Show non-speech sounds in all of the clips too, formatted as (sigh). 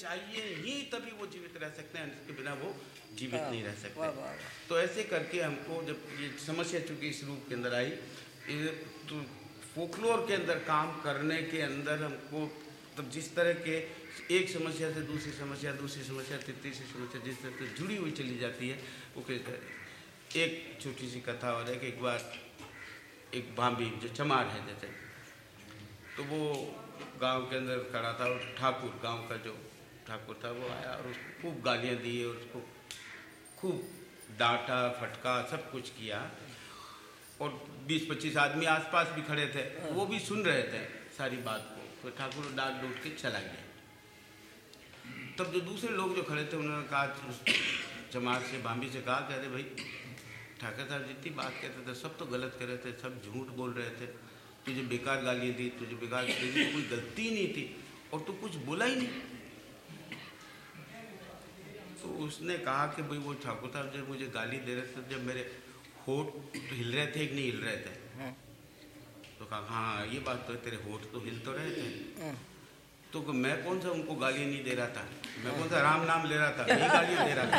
चाहिए ही तभी वो जीवित रह सकते हैं इसके बिना वो जीवित हाँ, नहीं रह सकते। तो ऐसे करके हमको जब ये समस्या चूँकि इस रूप के अंदर आई तो फोकलोर के अंदर काम करने के अंदर हमको तब जिस तरह के एक समस्या से दूसरी समस्या दूसरी समस्या से तीसरी समस्या जिस तरह से जुड़ी हुई चली जाती है वो कैसे एक छोटी सी कथा और है कि एक बार एक भाभी जो चमार है जैसे तो वो गाँव के अंदर खड़ा था और ठाकुर गाँव का जो ठाकुर था, वो आया और उसको खूब गालियाँ दी और उसको खूब डांटा, फटका, सब कुछ किया। और 20-25 आदमी आसपास भी खड़े थे, वो भी सुन रहे थे सारी बात को। तो ठाकुर डांट डूट के चला गया। तब जो दूसरे लोग जो खड़े थे, उन्होंने कहा चमार से भाभी से कहा कहते भाई, ठाकर साहब जितनी बात कहते थे, सब तो गलत कर रहे थे, सब झूठ बोल रहे थे। तुझे बेकार गालियाँ दी, तुझे बेकार कोई गलती नहीं थी। और तू कुछ बोला ही नहीं। तो उसने कहा कि भाई वो ठाकुर साहब जब मुझे गाली दे रहे थे जब मेरे होठ हिल रहे थे कि नहीं हिल रहे थे। हाँ, तो कहा हाँ ये बात तो है तेरे होठ तो हिल तो रहे थे। हाँ, तो मैं कौन सा उनको गाली नहीं दे रहा था? मैं कौन सा राम नाम ले रहा था? नहीं गालियाँ दे रहा था।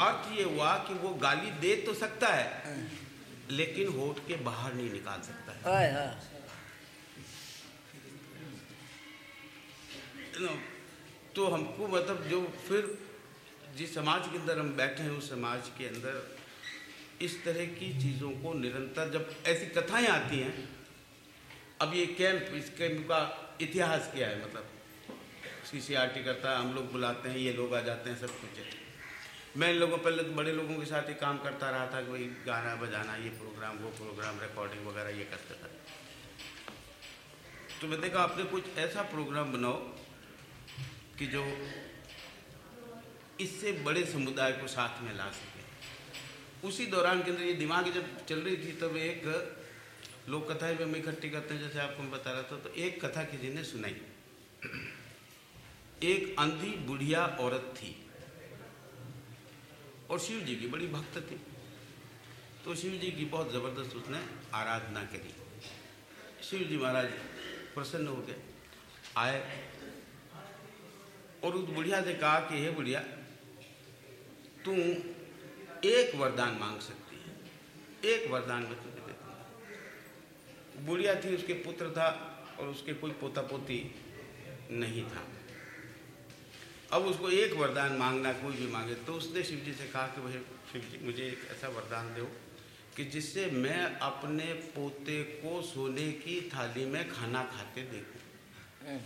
अर्थ ये हुआ कि वो गाली दे तो सकता है लेकिन होठ के बाहर नहीं निकाल सकता है। तो हमको मतलब जो फिर जिस समाज के अंदर हम बैठे हैं, उस समाज के अंदर इस तरह की चीज़ों को निरंतर जब ऐसी कथाएँ आती हैं, अब ये कैंप इस कैंप का इतिहास क्या है? मतलब सी सी आर टी करता है, हम लोग बुलाते हैं, ये लोग आ जाते हैं, सब कुछ है। मैं इन लोगों, पहले तो बड़े लोगों के साथ ही काम करता रहा था कि भाई गाना बजाना, ये प्रोग्राम वो प्रोग्राम रिकॉर्डिंग वगैरह ये करते था। तो मैं देखा आपने कुछ ऐसा प्रोग्राम बनाओ कि जो इससे बड़े समुदाय को साथ में ला सके। उसी दौरान के अंदर ये दिमाग जब चल रही थी, तब एक लोक कथाएँ भी हम इकट्ठी करते हैं, जैसे आपको मैं बता रहा था तो एक कथा किसी ने सुनाई। एक अंधी बुढ़िया औरत थी और शिव जी की बड़ी भक्त थी। तो शिव जी की बहुत ज़बरदस्त उसने आराधना करी। शिव जी महाराज प्रसन्न हो गए, आए। और उस बुढ़िया से कहा कि हे बुढ़िया तू एक वरदान मांग सकती है। एक वरदान मैं तुझे देता हूँ बुढ़िया थी उसके पुत्र था और उसके कोई पोता पोती नहीं था। अब उसको एक वरदान मांगना कोई भी मांगे तो उसने शिव जी से कहा कि भाई शिव जी मुझे एक ऐसा वरदान दो कि जिससे मैं अपने पोते को सोने की थाली में खाना खाते देखूँ। हाँ,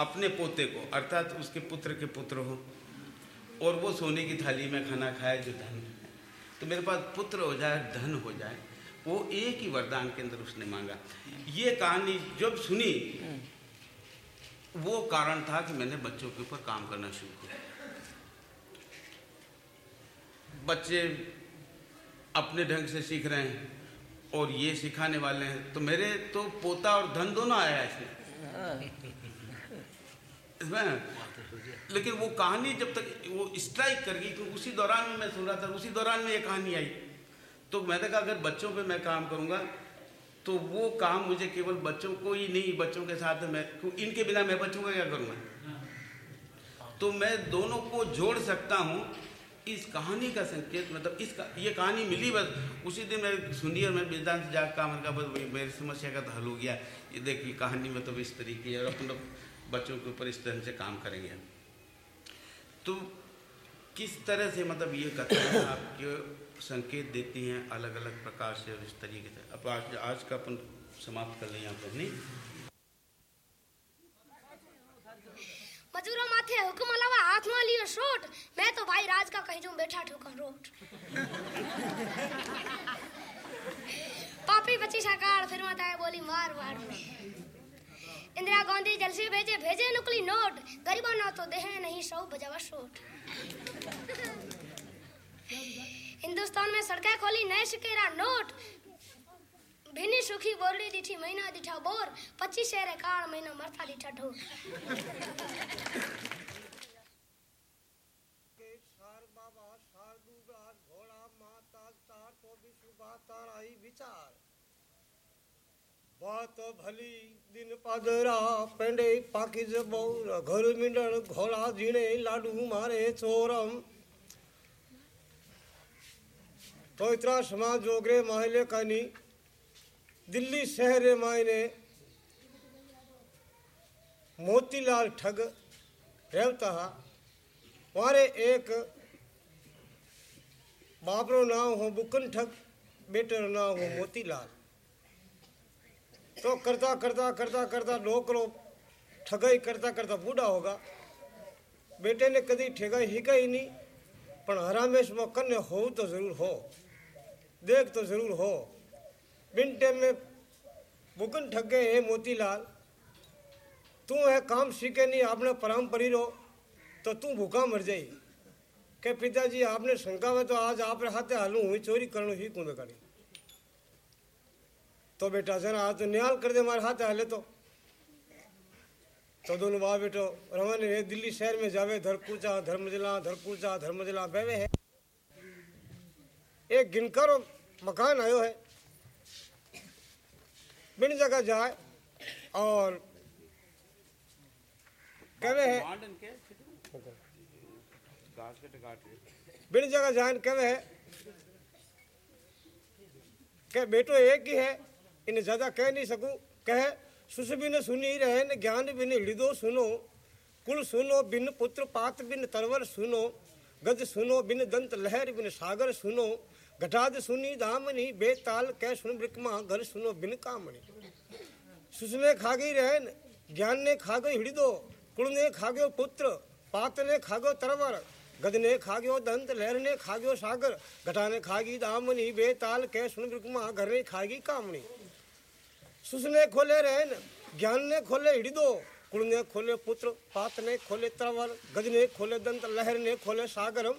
अपने पोते को अर्थात उसके पुत्र के पुत्र हो और वो सोने की थाली में खाना खाए जो धन है। तो मेरे पास पुत्र हो जाए धन हो जाए वो एक ही वरदान के अंदर उसने मांगा। ये कहानी जब सुनी वो कारण था कि मैंने बच्चों के ऊपर काम करना शुरू किया। बच्चे अपने ढंग से सीख रहे हैं और ये सिखाने वाले हैं। तो मेरे तो पोता और धन दोनों आया इसमें। हाँ, लेकिन वो कहानी जब तक वो स्ट्राइक कर गई क्योंकि उसी दौरान मैं सुन रहा था उसी दौरान में ये कहानी आई। तो मैंने कहा अगर बच्चों पे मैं काम करूँगा तो वो काम मुझे केवल बच्चों को ही नहीं बच्चों के साथ मैं इनके बिना मैं बच्चों का क्या करूँगा? तो मैं दोनों को जोड़ सकता हूँ इस कहानी का संकेत मतलब इस का, ये कहानी मिली बस। उसी दिन मैं सुनी और मैं विद्यान से कहा मैंने कहा बस मेरी समस्या का तो हल हो गया। ये देखिए कहानी मतलब इस तरीके और अपन बच्चों के ऊपर इस तरह से काम करेंगे। तो किस तरह से मतलब ये कथाएँ आपके संकेत देती हैं अलग अलग प्रकार से इस तरीके से? अब आज आज का अपन समाप्त कर लें यहाँ पर, नहीं? मजूरा माथे हुक्म अलावा हाथ में शोट। मैं तो भाई राज का कहीं जो बैठा ठोका रोट। (laughs) पापी बची साकार फिर माता बोली मार मार। में इंदिरा गांधी जलसे भेजे भेजे नुकली नोट। गरीबों ना तो देहे नहीं सौ बजावा शोट। हिंदुस्तान में सड़कें खोली, नए सिकेरा नोट। भीनी सुखी बोरडी दीठी, महीना दीठा बोर। पच्चीस शेरे काल, महीना मरता दीठा ढोर। तो विचार। बात भली, दिन पादरा पेंडे पाकिज बौर, घर मिंडल घोड़ा जीणे लाडू मारे चोरम। तो इतना समाज जोगरे माहले कानी, दिल्ली शहर मायने मोतीलाल ठग रहता हा। वारे एक बापरो नाम हो बुकन ठग, बेटर नाम हो मोतीलाल। तो करता करता करता करता नौकरों ठगाई करता करता बूढ़ा होगा। बेटे ने कभी ठेगाई हिका ही नहीं पर हरामेश में कन्या हो तो ज़रूर हो, देख तो ज़रूर हो। बिन टेम में बुकन ठग गए हे मोतीलाल, तू है काम सीखे नहीं, आपने पराम परी रहो तो तू भूखा मर जाई। के पिताजी, आपने शंका में तो आज आप हाथे हालू, हुई चोरी करणु ही कूद करी तो बेटा जरा तो न्याल कर दे, मारे हाथ हाले तो। तो दोनों बाप बेटो रमन है, दिल्ली शहर में जावे धरकुचा धर्मजला धरकुचा धर्मजला बेवे है। एक गिनकर मकान आयो है। बिन जगह जाए और कहे है बिन जगह जाए कहे है के बेटो एक ही है। इन्हें ज़्यादा कह नहीं सकूँ। कह, सुस बिन सुनी रहे, न ज्ञान बिन हृदय सुनो। कुल सुनो बिन पुत्र पात बिन तरवर सुनो। गज सुनो बिन दंत लहर बिन सागर सुनो। घटाद सुनी दामनी, बेताल कै सुन ब्रिकमा घर सुनो बिन कामनी। सुसने खा गई रहन ज्ञान ने खा गई हृदय कुल ने खा गयो पुत्र पात ने खा गयो तरवर। गद ने खा गयो दंत लहर ने खा गयो सागर। घटा ने खा गई दामनी, बेताल कै सुन ब्रिकमा घर ने खा गई कामनी। सुसने खोले रहन, ज्ञान ने खोले हृदय कुल ने खोले पुत्र, पात ने खोले तरवर गज ने खोले दंत, लहर ने खोले सागरम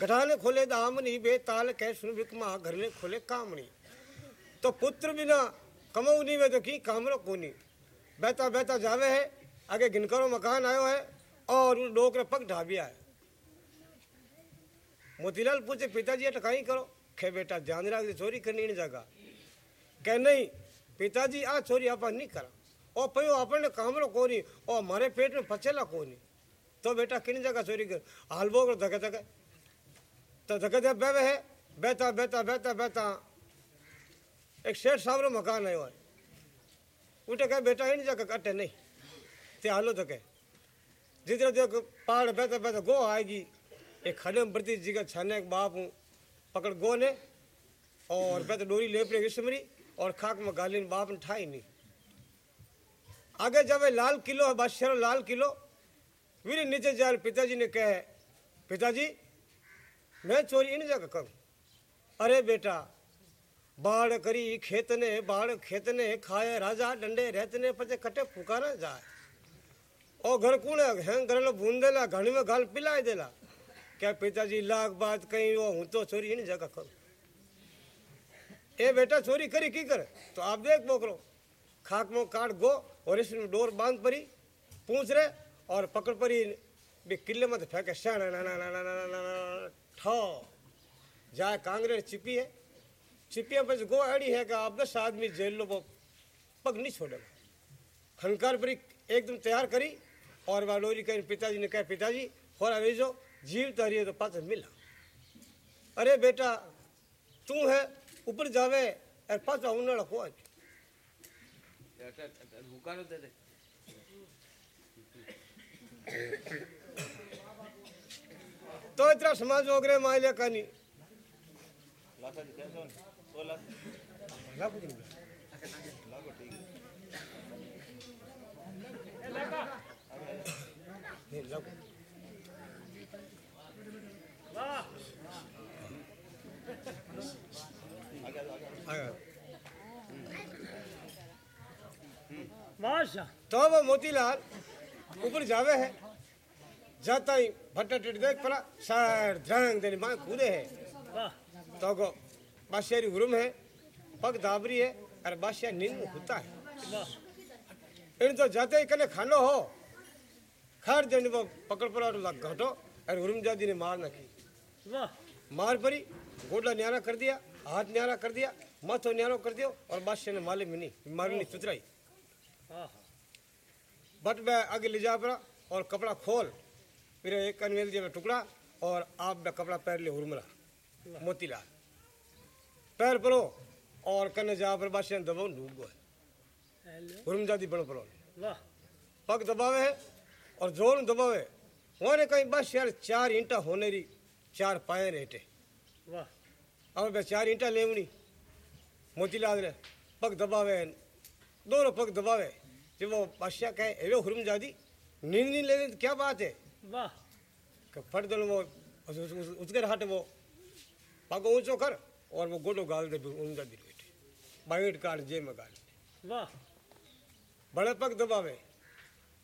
घटा ने खोले दामनी, बेताल कै सुन विकमा, घर ने खोले कामनी। तो पुत्र बिना कमाऊ नहीं वे तो की कामरो कोनी बहता बहता जावे है, आगे गिनकरो मकान आयो है, और लोग पग ढाबिया है। मोतीलाल पूछे, पिताजी टकाई करो। खे बेटा ध्यान रख चोरी करनी नहीं जगह। कह, नहीं पिताजी, आ चोरी आप नहीं करा। पयो आपने कामरो कोनी, ओ मारे पेट में पचेला कोनी। तो बेटा किन जगह चोरी कर हालबो को धके धके तो धके धके बेवे है बेहता बेहता बेहता बेहता एक शेठ साहब रो मकान है उठे कहे, बेटा इन जगह कटे नहीं। ते हालो धके जिधर देखो पहाड़ बेहता बेहता गो आएगी। एक खड़े में बढ़ती जगह छाने के बाप हूँ। पकड़ गो ने और बेहता डोरी लेप रही इसमरी और खाक में गालीन बाप ने ठाई नहीं। आगे जावे लाल किलो है, बादशाह लाल किलो। वीर नीचे जा पिताजी ने कहे, पिताजी, मैं चोरी इन जगह करूँ? अरे बेटा, बाढ़ करी खेत ने, बाढ़ खेत ने खाए, राजा डंडे रहते ने पचे कटे फुकाना जाए। ओ घर कूण है घर लो भून बूंदेला घणी में गाल पिलाए देला। क्या पिताजी लाख बात कही वो हूँ तो चोरी इन जगह करूँ? ए बेटा चोरी करी की करे तो आप देख बोकरो खाक में काट गो और इसमें डोर बाँध परी पूछ रहे और पकड़ परी भी किले मत फेंके शान ना ना ना ना ना ना ना ठो जाए कांग्रेस चिपी है चिपिया पर गो अड़ी है कि आप दस आदमी जेल लो वो पग नहीं छोड़े खनकार परी एकदम तैयार करी और वह लोरी कहीं पिताजी ने कहा पिताजी होरा भेजो जीव तारी तो पात्र मिला अरे बेटा तू है ऊपर जावे और पाछा उन्हाड़ा को आज हुकारो दे दे तो इतना समाज वगैरह माइले लागू नहीं। नहीं, लागू। आया। बादशाह तो वो मोतीलाल ऊपर जावे है। जाता ही भट्टा टिट देख पड़ा सर ध्रंग देने माँ कूदे है। तो को बादशाह हुरुम है पग दाबरी है और बादशाह नींद होता है। इन तो जाते ही कने खानो हो। खार देने वो पकड़ पड़ा और लग घटो और हुरुम जादी ने मार ना की वाह। मार परी गोडा न्यारा कर दिया हाथ न्यारा कर दिया माथो न्यारो कर दियो और बादशाह ने माले में नहीं मारनी तुतराई हाँ बट मैं आगे ले जा पड़ा और कपड़ा खोल फिर एक कन्वेल दिया टुकड़ा और आप मैं कपड़ा पैर ले उर्मला मोतीलाल। पैर परो और कन्ने जा पर बादशाह ने दबाव डूब गए। हेलो। उर्मजादी बनो परो। वाह। पग दबावे है और ज़ोर दबावे वहाँ कहीं बस यार चार ईंटा होने री चार पाए रेटे वाह। अब मैं चार ईंटा लेवनी मोतीलाल रे पग दबावे दोनों पग दबावे जब वो बादशाह कहे एरो हुरम जादी नींद नहीं ले रही तो क्या बात है वाह फट दल वो उस- उस- उस- उसके हट वो पग ऊंचो कर और वो गोडो गाल दे हुरम जादी बैठे बाइट काट जे में गाल वाह बड़े पग दबावे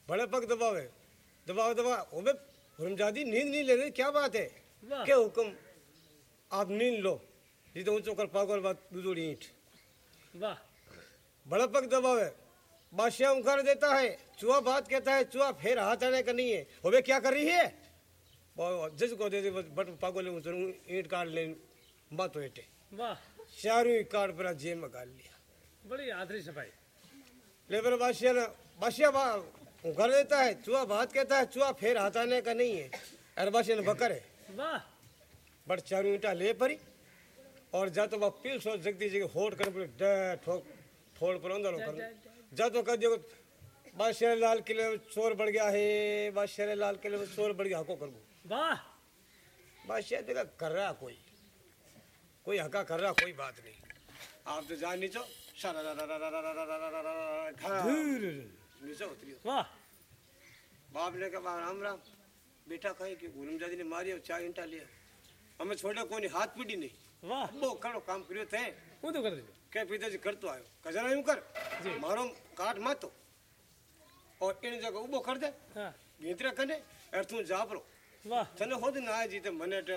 बड़े पग दबावे दबाव दबा ओबे हुरमजादी नींद नहीं ले रही क्या बात है क्या हुक्म आप नींद लो जी तो ऊंचो कर पागल बात दूधोड़ी ईंट वाह। बड़ा पग दबावे बादशाह उखाड़ देता है चूहा बात कहता है चूहा फिर हाथ आने का नहीं है। ओबे क्या कर रही है? वो जज को दे दे बट पागल ईंट काट ले बात एटे वाह। चारों ही काट पर जेब में गाल लिया। बड़ी आदरी सफ़ाई लेबर बादशाह ने बादशाह बा उखाड़ देता है चूहा बात कहता है चूहा फिर हाथ आने का नहीं है। अरे बादशाह ने बकर है। वाह। बट चारों ईंटा ले परी। और जा तो व पीस और जगदी जी होट कर बोले डे ठोक ठोड़ पर अंदर कर जा तो कर दियो बादशाह लाल किले में चोर बढ़ गया है बादशाह लाल किले में चोर बढ़ गया हको कर वाह बादशाह देखा कर रहा कोई कोई हका कर रहा कोई बात नहीं आप तो जान नीचो नीचे उतरी वाह बाप ने कहा राम राम बेटा कहे कि गुलम जादी ने मारिया चार घंटा लिया हमें छोड़ा कोई हाथ पीटी नहीं વાહ બહુ ઘણું કામ કર્યું તે હું તો કરી દીધું કે પિતાજી કરતો આવ્યો કચરા એમ કર મારો કાઠ માતો ઓર એને જગ ઉભો કર દે હા ગીતરા કને અર તું જાપરો વાહ તને હોદ ના જીતે મને ટે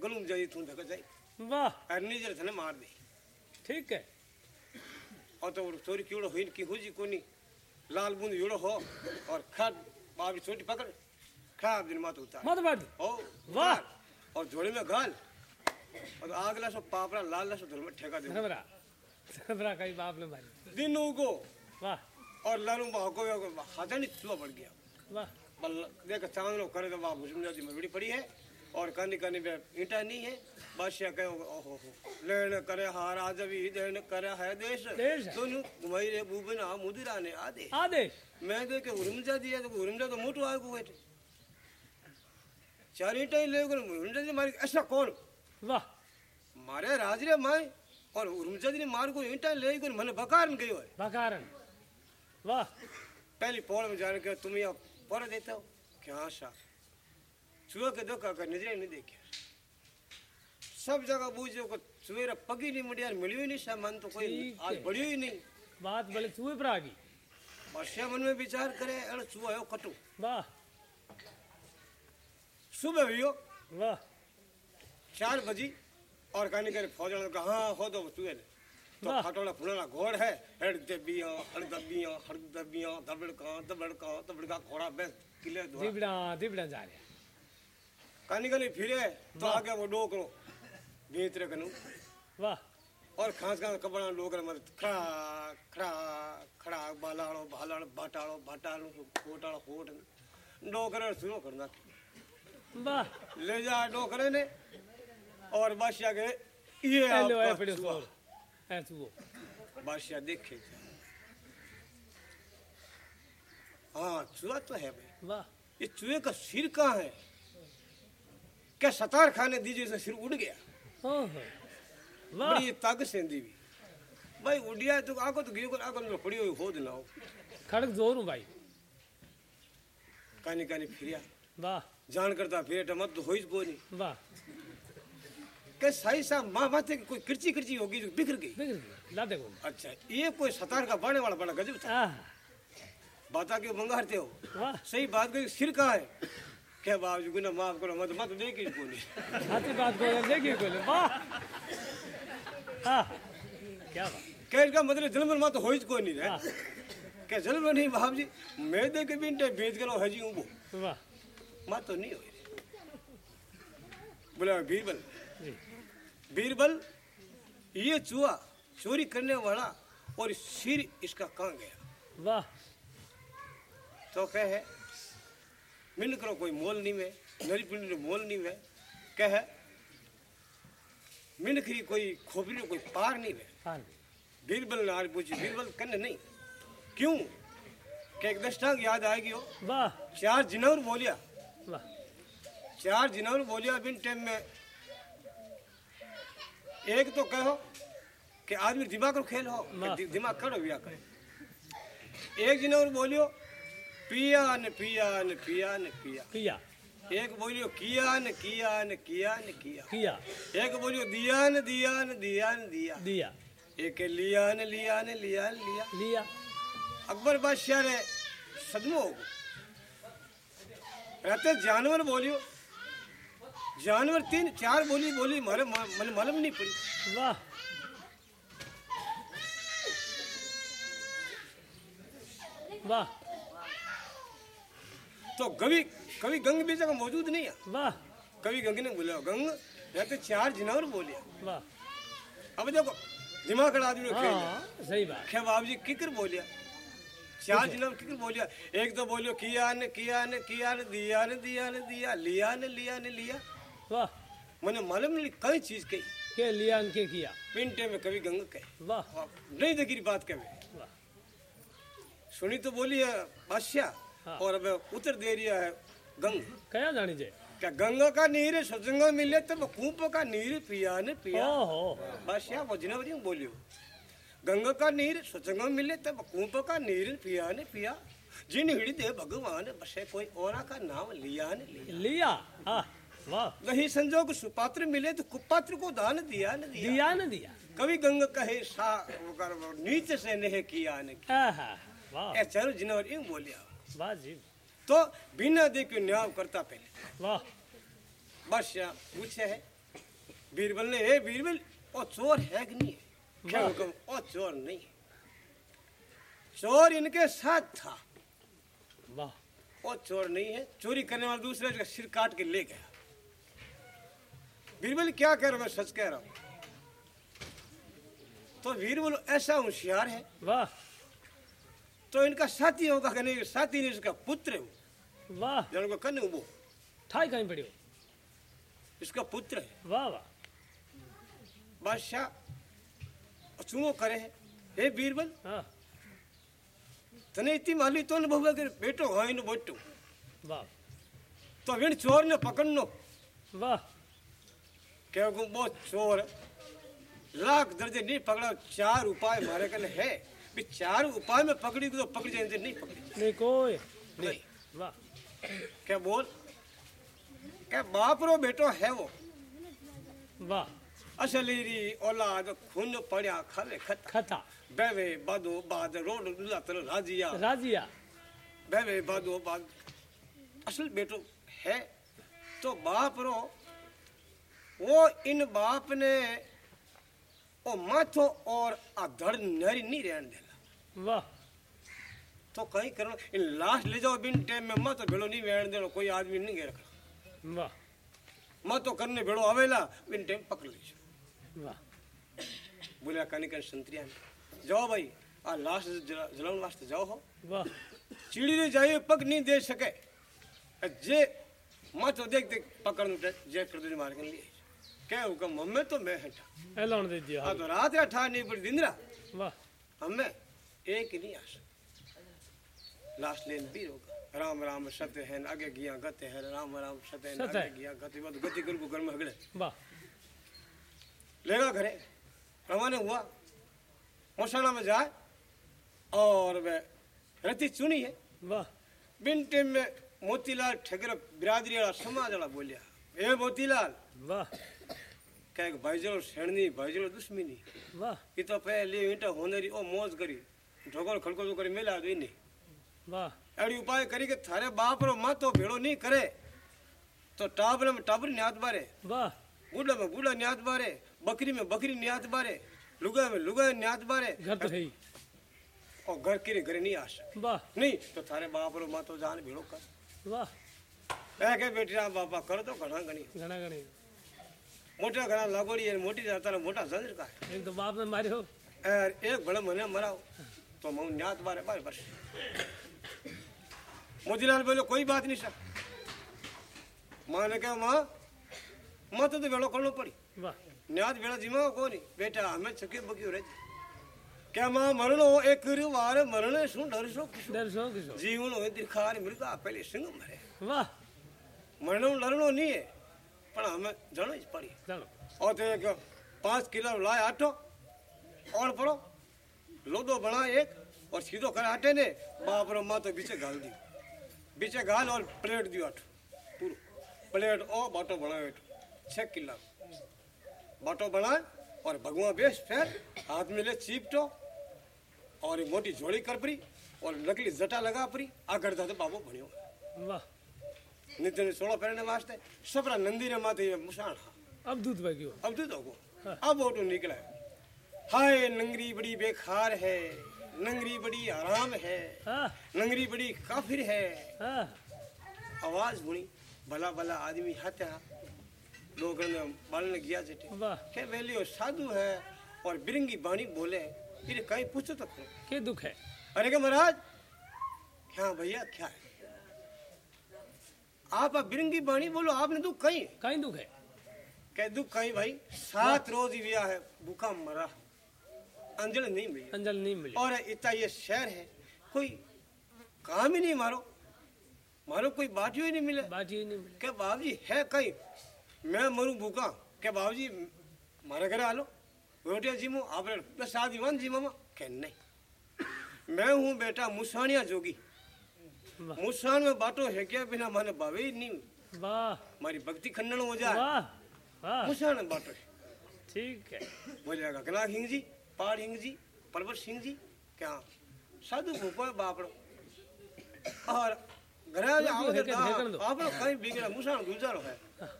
ગલુમ જઈ તું ધક જાય વાહ અર નીજર તને માર દે ઠીક હે और तो चोरी क्यों हुई की हुई कोनी लाल बूंद योड़ो हो और खा बाबरी छोटी पकड़ खा दिन मात उतार मत बात ओ वाह और जोड़े में गाल और आगला सो पापड़ा लाल सो धर्म ठेका दे। कहीं बाप ने मारी दिन उगो। वाह। और लालू भागो हाथानी चूहा बढ़ गया। वाह। बल देख चांदलो करे तो बाप मुस्लिम जाति में बड़ी पड़ी है। और कानी कानी पे ईंटा नहीं है। बादशाह कहे ओहो हो लेन करे हार आज भी देन करे है देश। दोनों रे आ मुदिरा ने आदेश। मैं के उर्मजा दिया तो उर्मजा तो मोटो बैठे। चार ईंटा ही उर्मजा मारी ऐसा कौन? वाह। मारे राजरे माए और उर्मजा जी ने मार को ईंटा ले गए मैंने बकार गयो है बकारन वाह। पहली पौड़ में जाने के तुम यहाँ पौड़ देते हो? क्या सा चूहे के धोखा कर नजरे नहीं देखे। सब जगह बूझो को चूहे पगी नहीं मुड़िया मिलियो ही नहीं सामान तो कोई आज बढ़ियो ही नहीं। बात बड़े चूहे पर आ गई। बादशाह मन में विचार करे अरे चूहा है कटू। वाह। सुबह हुई वाह। चार बजी और कहने करे फौज वालों का हाँ हो दो ने। तो वाह। खटोला फुलाना घोड़ है हड़ दबिया हड़ दबिया हड़ दबिया दबड़ का दबड़ का दबड़ का घोड़ा बेस किले धोड़ा दिबड़ा दिबड़ा जा रहा कानी कानी फिरे तो आगे वो डोकरो भीतरे कनु। वाह। और खास खास कपड़ा मत खड़ा खड़ा खड़ा बालाड़ो बालाड़ो बाटाड़ो बाटाड़ो कोटाड़ो कोट डोकर शुरू करना वाह। ले जा डोकरे ने और बादशाह के ये है फिर। सो है चूहो बादशाह देखे। हाँ चूहा तो है भाई। वाह। ये चूहे का सिर कहाँ है? क्या सतार खाने दीजिए से सिर उड़ गया? ओहो वाह। बड़ी ताकत सेंदी भी। भाई उड़िया तो आगो तो गियो को आगो तो पड़ी हुई होद ना हो खड़क ज़ोर हूँ भाई। कानी कानी फिरिया। वाह। जान करता फिर मत तो होइस बोनी वाह। के साई सा माँ माथे की कोई किरची किरची होगी जो बिखर गई। बिगड़ गया ला देखो अच्छा ये कोई सतार का बाने वाला बड़ा गजब था। बाता क्यों मंगारते हो। सही बात कोई सिर कहाँ है? क्या बाप जी गुना माफ़ करो मत मत देखी बोली हाथी बात को देखिए कोई वाह। हाँ। क्या बात। क्या इसका मतलब जन्म माँ तो कोई नहीं हाँ। रहे क्या जन्म नहीं बाप जी? मैं दे के बिनटे भेज करो हजी हूँ वाह। माँ तो नहीं हुई बोला बीरबल जी बीरबल ये चूहा चोरी करने वाला और सिर इसका कहाँ गया। वाह। तो कहे मिन करो कोई मोल नहीं में नरी पिंड मोल नहीं में कहे मिन खरी कोई खोपरी कोई पार नहीं हाँ। बीरबल ने आज पूछी बीरबल कन्न नहीं क्यों? कि एक दृष्टांत याद आएगी हो वाह। चार जिनौर बोलिया। वाह। चार जिनौर बोलिया बिन टाइम में एक तो कहो कि आदमी दिमाग रो खेल हो दि- दिमाग करो बिया करे। एक जिनौर बोलियो पिया न पिया न पिया न पिया। किया। एक बोलियो किया न किया न किया न किया। किया। एक बोलियो दिया न दिया न दिया न दिया। दिया। एक लिया न लिया न लिया न लिया। लिया। अकबर बादशाह ने सदमो रहते जानवर बोलियो जानवर तीन चार बोली बोली मारे मन मालूम नहीं पड़ी। वाह। वाह। तो कवि कवि गंग भी जगह मौजूद नहीं है। वाह। कवि गंग ने बोला गंग रहते चार जानवर बोलिया वाह। अब देखो दिमाग का आदमी। हाँ सही बात। क्या बाबू जी किकर बोलिया चार जिलों में किकर बोलिया एक तो बोलियो किया ने किया ने किया ने दिया ने दिया ने दिया लिया ने लिया ने लिया। वाह। मैंने मालूम नहीं कई चीज़ कही। के लिया इनके किया? पिंटे में कभी गंग कहे। वाह। नहीं देखी बात कहे सुनी तो बोली है बादशाह। हाँ। और अब उतर दे रहा है गंग। कया जानी जे? क्या गंगा का नीर सत्संग मिले तब कूप का नीर पिया ने पिया। ओहो। बादशाह वजना वज़न बोलियो। गंगा का नीर सत्संग मिले तब कूप का नीर पिया ने पिया। जिन हृदय भगवान बसे कोई औरा का नाम लिया ने लिया। लिया? हाँ। वाह। वही संजोग सुपात्र मिले तो कुपात्र को दान दिया न दिया। दिया न दिया। कवि गंग कहे सा नीच से नहीं किया ने आहा वाह। ए चारों जिनवर यूँ बोलिया। वाह जी। तो बिना देखियो न्याय करता पहले। वाह। बादशाह पूछे है बीरबल ने ए बीरबल ओ चोर है कि नहीं है? क्या। ओ चोर नहीं है। चोर इनके साथ था। वाह। वो चोर नहीं है। चोरी करने वाला दूसरा सिर काट के ले गया। बीरबल क्या कह रहा मैं सच कह रहा हूँ। तो बीरबल ऐसा होशियार है। वाह। तो इनका साथी होगा कि नहीं? साथी नहीं इसका पुत्र है वाह। जिनको कन वो। ठाई कहीं पड़ियो इसका पुत्र है। वाह वाह। बादशाह चूमो करे है। हे बीरबल हाँ। तने इतनी माली तो न बहु अगर बेटो हाँ इन बोटो। वाह। तो विण चोर ने पकड़नो क्या वो चोर लाख दर्जे नहीं पकड़ा चार उपाय मारे कने है भी चार उपाय में पकड़ी तो पकड़ी जाए नहीं पकड़ी नहीं कोई नहीं वाह क्या बोल क्या बाप रो बेटो है वो वाह असलीरी औलाद खून पड़िया खाले खत खता बेवे बादो बाद रोड दुला तर राजिया राजिया बेवे बादो बाद असल बेटो है तो बाप रो वो इन बाप ने ओ माथो और आ धड़ नरी नहीं रहने देला। वाह। तो कहीं करो इन लाश ले जाओ बिन टाइम में मत भेड़ो नहीं रहने देनो कोई आदमी नहीं गे रखा वाह। मत तो करने भेड़ो आवेला बिन टाइम पकड़ लीजिए वाह। बोला कनिक संतरिया ने जाओ भाई आ लाश जला- जलाने वास्ते जाओ हो। वाह। चीड़ी ने जाइए पग नहीं दे सके। जे मत देख देख पकड़ जे कर दे मार के लिए क्या हुक्म? हमें तो मैं हटा। एलाउन दे दिया। तो रात या ठा नहीं पड़ी दिन वाह। हमें एक नहीं आ सकते लाश लेन भी होगा राम राम सत्य है आगे गिया गते है राम राम सत्य है आगे है। गिया गति बद गति कर को घर में हगड़े। वाह। लेगा घरे। रवाना हुआ। मौसाना में जाए और वे रति चुनी है। वाह। बिन टाइम में मोतीलाल ठगर बिरादरी वाला समाज वाला बोलिया। ए मोतीलाल वाह। कहे भाईजलो शेणनी भाईजलो दुश्मनी वाह ये तो पहले ईटा होनेरी ओ मौज करी ढोकर खड़को तो करी मेला दो नहीं वाह अड़ी उपाय करी के थारे बाप रो मातो भेड़ो नहीं करे तो टाबर में टाबर न्यात बारे वाह गुड़ा में गुड़ा न्यात बारे बकरी में बकरी न्यात बारे लुगा में लुगा न्यात बारे घर तो है ही और घर के घरे नहीं आ सके वाह नहीं तो थारे बाप रो मातो जान भेड़ो कर वाह ऐ के बेटी राम बापा मोटा घना लागोड़ी है मोटी जाता है मोटा जंजर का है एक तो बाप ने मारियो और एक बड़े मने मराओ तो मैं न्यात बारे बारे बस मोतीलाल बोलो कोई बात नहीं सर माँ ने कहा माँ माँ तो वेड़ो करनो पड़ी वाह न्यात वेड़ा जीमा को नहीं बेटा हमें चके बकी रह क्या माँ मरणो एक वार मृगा पहले सिंह मरे वाह मरणो डरनो नहीं है पर हमें जनो ही पड़ी चलो और तो एक पाँच किलो लाए आटो और पड़ो लोदो बना एक और सीधो कर आटे ने बाप रो माँ तो बीचे गाल दी बीचे गाल और प्लेट दियो आटो पूरो प्लेट ओ बाटो बनायो एठो छह किला बाटो बनाए और भगवान बेस फेर हाथ में ले चीपटो और मोटी झोली कर परी और नकली जटा लगा परी बाबू भणियो वाह पहनने वास्ते सबरा नंदी रे माथे ये मुसाण हा अब दूध भाग्यो अब तो दो अब ऑटो निकला हाय नंगरी बड़ी बेकार है. नंगरी बड़ी आराम है. हाँ. नंगरी बड़ी काफिर है. हाँ. आवाज़ हुई भला भला आदमी हत्या. लोग बाल ने गया के वेलियो साधु है और बिरंगी बाणी बोले फिर कहीं पूछो तो करो. के दुख है? अरे के महाराज क्या भैया क्या है? आप बिरंगी बाणी बोलो आपने तो कहीं कहीं दुख है। कह दू कहीं भाई। सात रोज ही विया है भूखा मरा। अंजल नहीं मिली। अंजल नहीं मिली। और इतना ये शहर है कोई काम ही नहीं मारो। मारो कोई बात ही नहीं मिले। बात ही नहीं मिली। के बाबूजी है कहीं मैं मरूं भूखा। के बाबूजी मारे घरे आलो रोटियाँ जीमो आपने प्रसाद दीवान जीमा के नहीं। मैं हूँ बेटा मुसानिया जोगी। मुसान में बाटो है क्या बिना माने भावे ही नहीं वाह मारी भक्ति खंडन हो जाए वाह वाह मुसान में बाटो है ठीक है बोलेगा गला सिंह जी पाल सिंह जी परवत सिंह जी क्या साधु भूपा बापड़ो और घरे क्यों आओ हेकन बापड़ो कहीं बिगड़ा मुसाण गुजारो है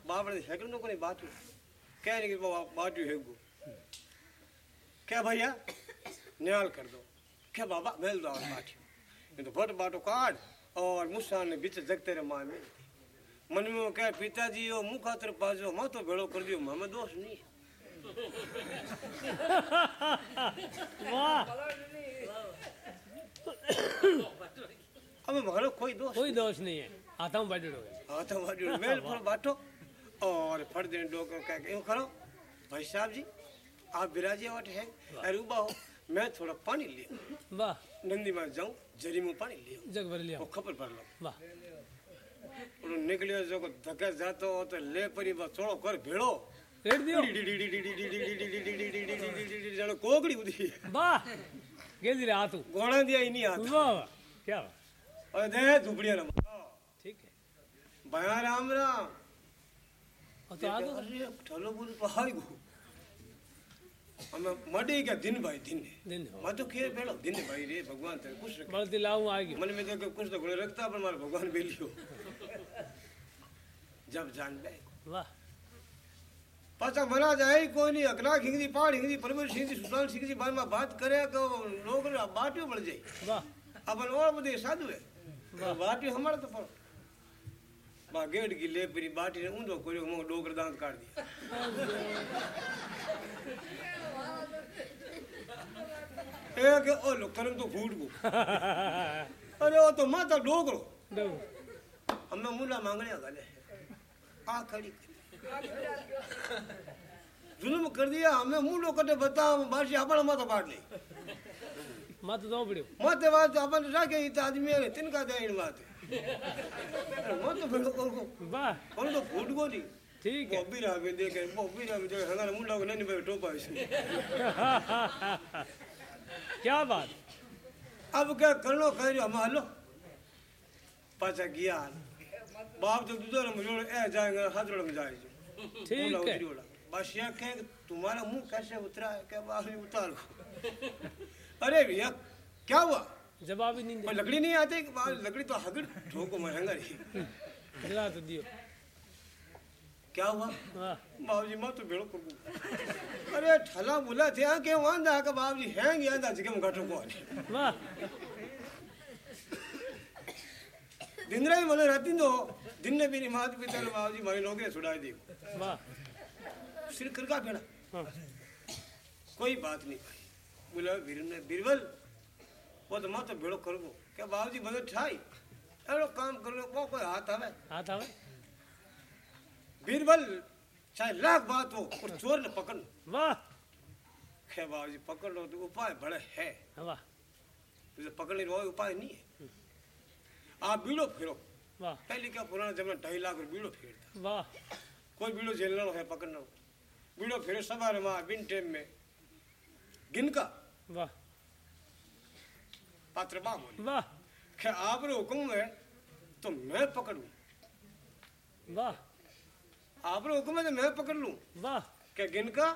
बापड़े हेकन तो कोनी बात कह रही है गो क्या भैया न्याल कर दो क्या बाबा मेल दो बात ये तो फट बाटो काट और मुसाण ने बीच जगते रे माँ में मन में वो कहे पिताजी यो मुँह खातर पाजो माँ तो भेड़ो कर दियो माँ में दोष नहीं (laughs) वाह। अब मारो कोई दोष कोई दोष नहीं है। आता हूँ बैठे रहो हाँ तो मेल पर (laughs) बाटो और फट देने डो कह यूँ करो भाई साहब जी आप विराजे वट है अरे उबा हो मैं थोड़ा पानी लिया वाह। नंदी में जाऊँ जरी में पानी लिया जग भर लिया खबर पड़ लो वाह और निकलियो जो को धक्के जातो हो तो ले परी बस थोड़ो कर भेड़ो रेट दियो जानो कोकड़ी उदी वाह गेल दिले हाथू गोड़ा दिया ही नहीं आता वाह वाह क्या वाह और दे धुपड़िया हमें मडे क्या दिन भाई दिन है दिन मैं तो खेर बेड़ो दिन भाई रे भगवान तेरे कुछ रखे बड़ती लाऊं आ गयो मन में तो कुछ तो घोड़े रखता पर मारे भगवान बेलियो जब जान बे वाह पाचा मना जाए कोई नहीं अगला खिंगदी पहाड़ खिंगदी परमेश्वर सिंह सुल्तान सिंह जी बारे में बात करे तो लोग ने बढ़ जाए वाह अपन और बदे साधु है तो हमारा तो पर बा गेट की ले परी बाटी ने ऊंधो कोरियो मो डोगर दांत काट दिया करम तो फूट गो अरे वो तो माता डोगरो। दो हमें मुला मांगने गले आ खड़ी। जुल्म कर दिया हमें मुंडो कटे बता बाशी अपन माता पाट ली। मत दो पड़ियो माते बात अपन राखे इत आदमी ने तिनका दे इन बात मत भेड़ो को वाह। कौन तो फूट गो दी ठीक है। बॉबी रावे देखे बॉबी रावे देखे हंगारे मुंडा को नहीं पे टोपा इसे (laughs) क्या बात? अब क्या करनो कह रही हम हलो पाचा गया। बाप तो दूधो मुझे ए जाएँगे हाथोड़ में जाएँगे ठीक है। बस यह कहे तुम्हारा मुँह कैसे उतरा है? क्या बाप उतार अरे भैया क्या हुआ? जवाब ही नहीं लकड़ी नहीं आती लकड़ी तो हगड़ ठोको महँगा रही दिला तो दियो। क्या हुआ? हाँ। बाबूजी मा तू बेड़ो को अरे ठला बुला थे के वांदा के बाबूजी हैंग यांदा जगे म गटो को वाह। दिन रे मने राती दो। दिन ने मेरी मात पिता ने बाबूजी मारे लोग ने छुड़ाई दी। वाह। सिर करका बेड़ा हाँ। कोई बात नहीं। भाई बोला वीर ने बीरबल वो तो मा तो बेड़ो करबो के बाबूजी मने ठाई अरे काम कर लो वो कोई हाथ आवे? हाथ आवे? बीरबल चाहे लाख बात हो पर चोर ने पकड़ लो। वाह। खे बाबू जी पकड़ लो तो उपाय बड़े है। वाह। तुझे पकड़ने का उपाय नहीं है। आप बीड़ो फेरो। वाह। पहले क्या पुराना जमाना ढाई लाख रुपये बीड़ो फेरता? वाह। कोई बीड़ो झेल झेलना है पकड़ना हो। बीड़ो फेरो सवार माँ बिन टेम में। गिन का? वाह। पात्र बाम वाह। खे आप हुक्म है तो मैं पकड़ू। वाह। आपने हुक्म है मैं पकड़ लूँ। वाह। क्या गिन का?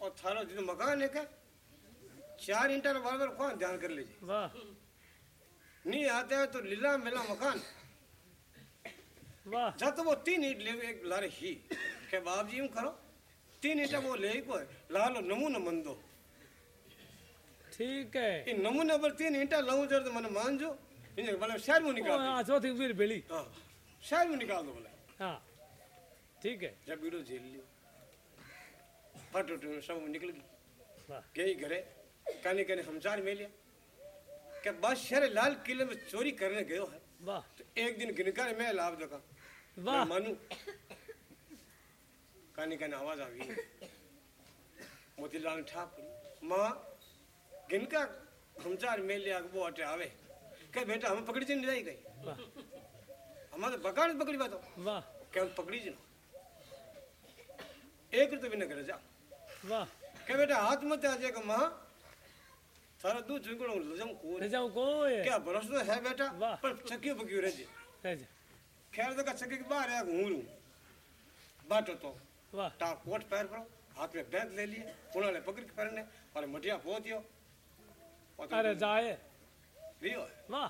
और थारा जो मकान है क्या? चार इंटर बार बार कौन ध्यान कर लीजिए। वाह। नहीं आते है तो लीला मिला मकान। वाह। जा तो वो तीन ईट ले एक लारे ही। के बाप जी करो? तीन ईटा वो ले को ला लो नमूना मन दो। ठीक है। इन नमूना पर तीन ईटा लाऊं जर तो मन मान जो। इन्हें बोले शहर में निकाल दो। हाँ थी फिर बेली। हाँ। शहर में निकाल दो बोले। हाँ ठीक है। जब बीड़ो झेल लियो फट उठ सब निकल गई। गई घरे कहने कहने हमसार में लिया क्या बादशाह लाल किले में चोरी करने गयो है? वाह। तो एक दिन गिनकर मैं लाभ दो वाह। मनु? कहने कहने आवाज़ आ गई। मोतीलाल ठाकुर माँ गिनका हमसार में लिया वो अटे आवे। क्या बेटा हम पकड़ी नहीं रही गई हमारे बकार पकड़ी बात। वाह। क्या हम पकड़ी जी एक तो भी न करे जा વાહ कह बेटा हाथ मत आ जाएगा माँ थारा दूध चुंगड़ो लजम को રજાઉ કોઈ क्या भरोसा है बेटा वाह। पर चक्की पकी रह जी રજા खैर तो का चक्की के बाहर है हूं बाटो तो વાહ टा कोट पैर पड़ो हाथ में बैग ले लिए उन्होंने पकड़ के पैरने और मटिया पहुंचियो और तो અરે જાય रियो વાહ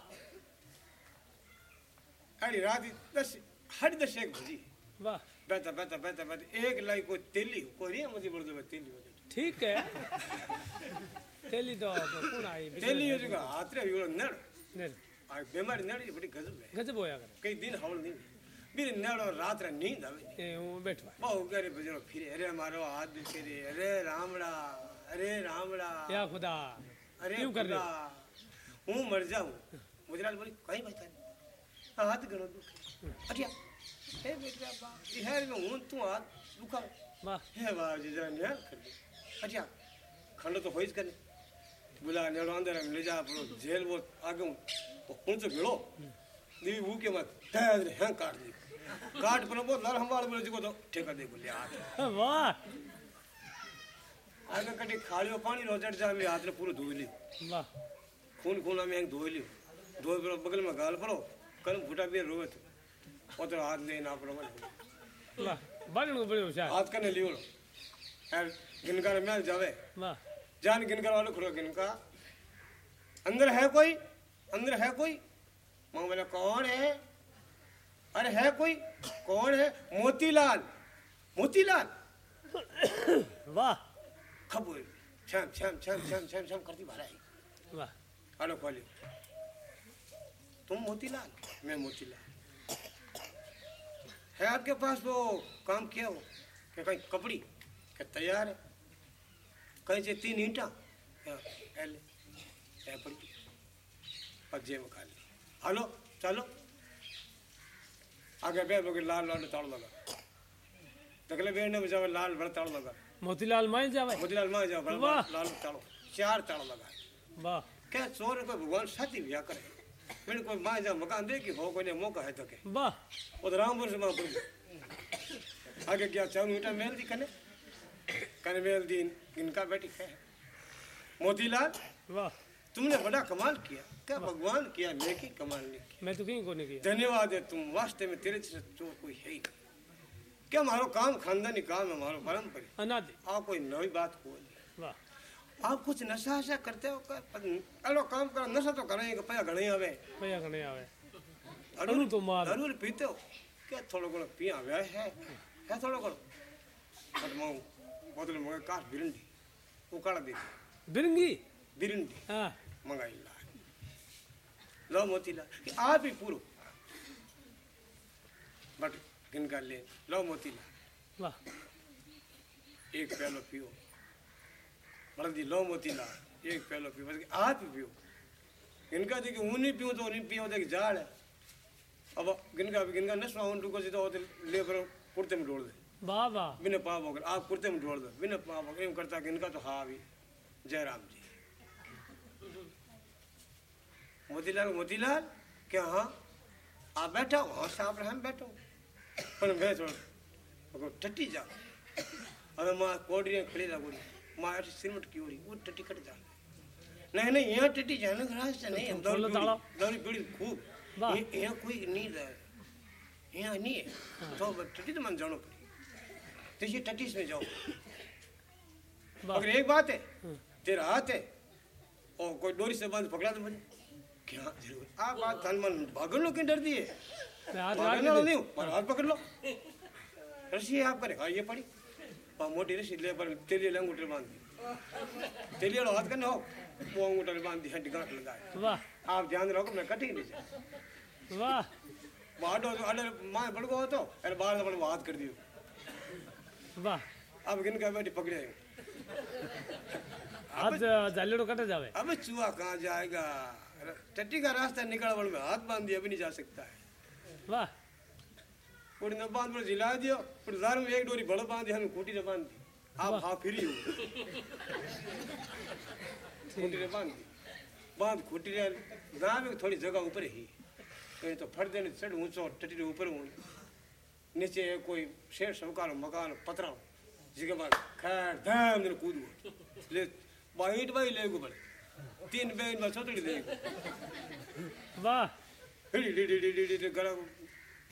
अड़ी रात ही दस हट द शेख भजी वाह। बेटा बेटा बेटा बेटा एक लाई को तेली को रिया मुझे बोल दो तेली ठीक है। तेली दो तो कौन आई? तेली हो। जगह हाथ रे यो नर। नर। आ बीमारी नड़ बड़ी गजब है। गजब होया कर। कई दिन हवल नहीं। मेरे नेड़ो रात रे नींद आवे। ए वो भाई बहु करे बजरो फिर अरे मारो हाथ दिखे रे अरे रामड़ा अरे रामड़ा। या खुदा। अरे क्यों कर रहे हूँ? मर जाऊँ। मुजराल बोली कहीं बता हाथ गणो दुख खंड तो कने। बुला ने अंदर ले जा जेल वो आगे तो वो के मत काट दे। काट पर बहुत बोले तो दे बोले वाह आगे कटे खालियो पानी जा हाथ ने पूरा वाह खून खून में धोई लियो धोई बगल में गाल पड़ो कल फूटा भी रोवे थे वो तो हाथ दे ना प्रमाण ला बड़े नु बड़ो होशियार हाथ कने लियो यार गिनकर में जावे वाह जान गिनकर वालों खुलो गिनका अंदर है कोई अंदर है कोई माँ बोले कौन है अरे है कोई कौन है मोतीलाल मोतीलाल वाह खब छम छम छम छम छम छम करती भरा है वाह हेलो खोली तुम मोतीलाल मैं मोतीलाल है आपके पास वो काम किया हो कि कहीं कपड़ी? क्या तैयार है? कहीं से तीन ईंटा? हाँ, पजे में खा हलो चलो। आगे बे लोग लाल लाल ताड़ लगा तकले बेर ने बजावे लाल बड़ा ताड़ लगा मोतीलाल माई जावे? मोतीलाल माई जावे बड़ा लाल ताड़ो चार ताड़ लगा वाह। क्या चोर को भगवान साथी ब्याह करे? पिण कोई माँ जा मकान दे कि हो कोई ने मौका है तो के वाह और रामपुर से माँ पुरी आगे क्या चालू इटा मेल दी कने? कने मेल दी इनका बेटी है। मोतीलाल वाह। तुमने बड़ा कमाल किया। क्या भगवान किया मैं कमाल नहीं किया। मैं तो कहीं को नहीं किया। धन्यवाद है तुम वास्ते में तेरे से तो कोई है ही क्या हमारो काम खानदानी काम है हमारो पारंपरिक। अनादि। आ कोई नई बात कोई आप कुछ नशा नशा करते हो? कर, अलो काम करो नशा तो करें कि पया घणे आवे। पया घणे आवे। अरु तो मार अरु पीते हो? के थोड़ो घणो पी आवे? है है थोड़ो घणो? पर माऊ बोतल मंगे काट बिरंडी वो काड़ा दे बिरंगी? बिरंडी हाँ। मंगाई ला। लो मोती ला। कि आप ही पूरो। बट किन कर ले। लो मोती ला। वाह। एक पहलो पियो। हल्दी लो मोतीलाल एक पहलो पी बस आप ही पियो इनका देखिए हूँ नहीं पीऊँ तो नहीं पियो देखिए झाड़ है अब गिनका गिनका नशा हूँ टुको सीधा होते ले पर कुर्ते में ढोल दे वाह वाह बिना पाप होकर आप कुर्ते में ढोल दो बिना पाप होकर यूं करता गिनका तो हाँ भी जय राम जी मोतीलाल मोतीलाल क्या हाँ आप बैठा हो हाँ साहब हम बैठो पर मैं थोड़ा मगर टट्टी जा હવે માં કોડરી ખડી લાગોડી मार सिमट की ओरी वो टटी कट जा नहीं नहीं यहाँ टटी जाने का रास्ता नहीं हम दौड़ दौड़ी पीड़ी खूब। यहाँ कोई नहीं जाए यहाँ नहीं है। तो टटी तो मन जानो पड़ी। तो ये टटी में जाओ। अगर एक बात है तेरा हाथ है और कोई डोरी से बंद पकड़ा तो मुझे क्या? ज़रूर आप बात धन मन भागन लो डर दिए नहीं पर हाथ पकड़ लो। रस्सी आप करे। हाँ ये पड़ी। मोटी रस्सी ले पर तेलिए अंगूठे बाँध दी तेलिए हाथ करना हो वो अंगूठे बाँध दी हड्डी गांठ लगाए वाह आप ध्यान रखो मैं कटी नहीं जाए वाह वो आडो आडो माँ तो अरे बाहर से वो हाथ कर दियो वाह अब गिन का बैठी पकड़े हाथ जालियों कटे जावे अब चूहा कहाँ जाएगा टट्टी का रास्ता निकला में हाथ बाँध दिया अभी नहीं जा सकता है वाह कोड़ी ने बाँध पर जिला दियो पर दार में एक डोरी बड़ बाँध हम खूटी ने बाँध. दी आप हाँ फिरी हो. खूटी ने बाँध. दी बाँध खूटी ने गाँव में थोड़ी जगह ऊपर ही. कहीं तो फट देने चढ़ ऊंचो टट्टी के ऊपर हूँ नीचे कोई शेर सबकार मकान पतरा जिसके बाद खैर धाम दिन कूद. ले बाइट बाई ले बड़े. तीन बेन में छोटड़ी दे वाह. हिड़ी डी डी डी डी डी गला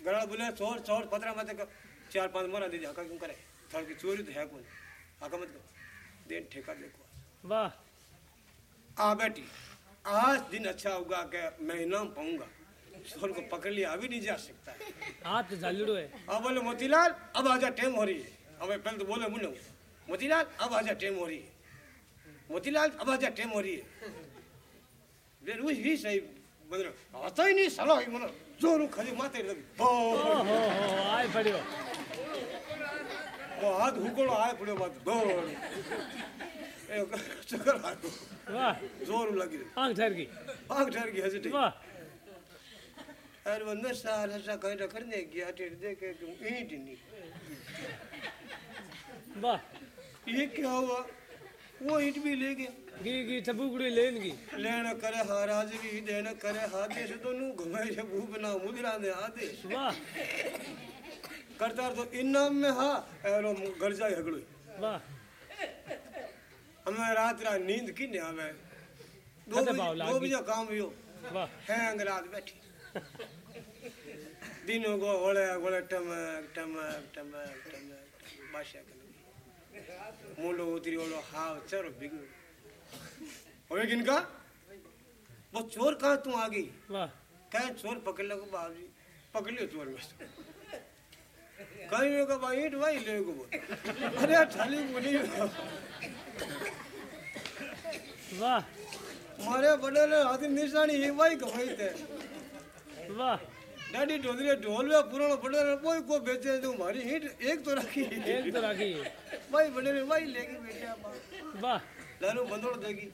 गला बोले छोड़ छोड़ पतरा मत चार पाँच मरा दे हका क्यों करे? थड़ की चोरी तो है कौन हका मत कर। दे ठेका देखो वाह। आ बेटी आज दिन अच्छा होगा कि मैं इनाम पाऊँगा। छोर को पकड़ लिया अभी नहीं जा सकता। है हाथ जालियों है। अब बोले मोतीलाल अब आजा टाइम हो रही है। अब पहले तो बोले मुन्ना मोतीलाल अब आजा टाइम हो रही है। मोतीलाल अब आजा टाइम हो रही है। फिर वो ही सही मतलब आता ही नहीं साला ही मतलब ज़ोर खाली माते लगी ओ हो हो आए पड़ियो वो हाथ हुकोड़ो आए पड़ो बात दौड़ ए चक्कर आ गयो वाह ज़ोर लगी आँख ठहर गई आग ठहर गई हँसी वाह अरे वो ना ईंट भी ले गया। गी गी टबुकड़ी लेन की लेन करे हाराजगी देन करे हादेश दोनों घुमे से भूप ना मुद्रा दे आदेश वाह। करता तो इनाम में हा एरो घर जाए हगड़ो वाह। हमें रात रात नींद की नहीं आवे? दो दो? बजे काम हुयो। वाह। हैंग रात बैठी। दिनों को गोले गोले टमक टमक टमक टमक बादशाह हाव चरो बिगड़ किनका? वो चोर कहाँ तू आ गई कहे चोर पकड़ लो बाबू जी पकड़ लियो चोर में कहीं का भाई ईट भाई ले को अरे थाली बोली वाह। मारे बड़े हाथी निशानी ये भाई कमाई थे वाह। डाडी ढोलरे ढोल में पुराना ले कोई को बेचे तो हमारी ईट एक तो रखी। एक तो राखी। भाई बड़े ले भाई लेके बैठे वाह। लालू बंदोड़ देगी।